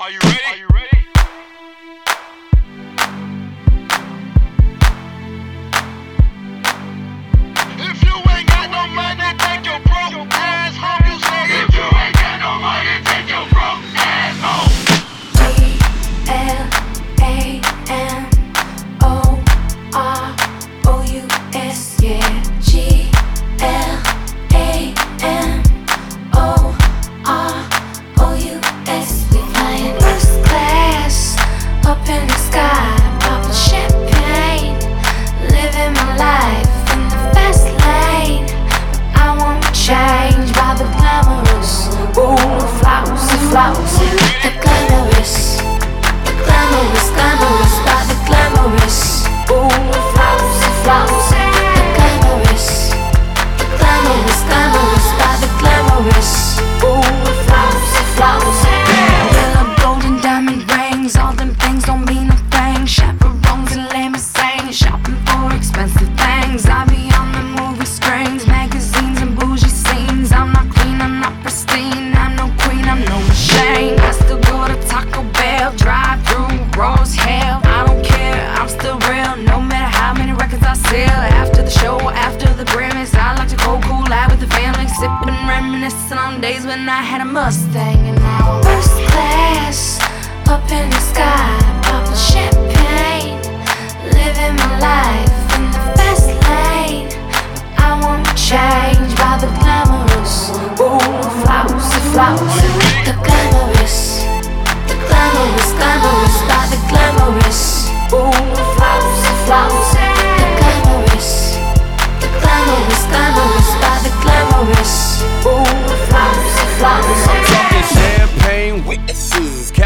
Are you ready? Are you ready? If you ain't got no money, take your broke all them things don't mean a thing. Chaperones and shopping for expensive things. I be on the movie screens, magazines and bougie scenes. I'm not clean, I'm not pristine. I'm no queen, I'm no machine. I still go to Taco Bell, drive through Rose Hell. I don't care, I'm still real. No matter how many records I sell. After the show, after the Grammys, I like to go cool out with the family, sipping, reminiscing on days when I had a Mustang and now first class up in the sky,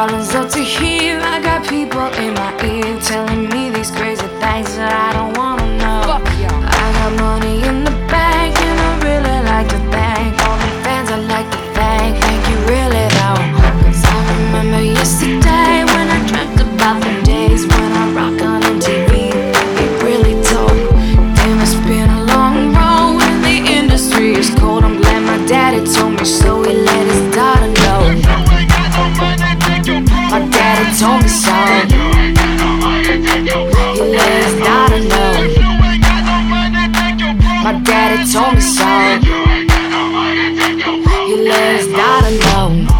Problems up to here. I got people in my ear telling me these crazy things that I don't wanna know. I got money in the never told me so. Your love's not alone. My daddy told me so. Your love's not alone.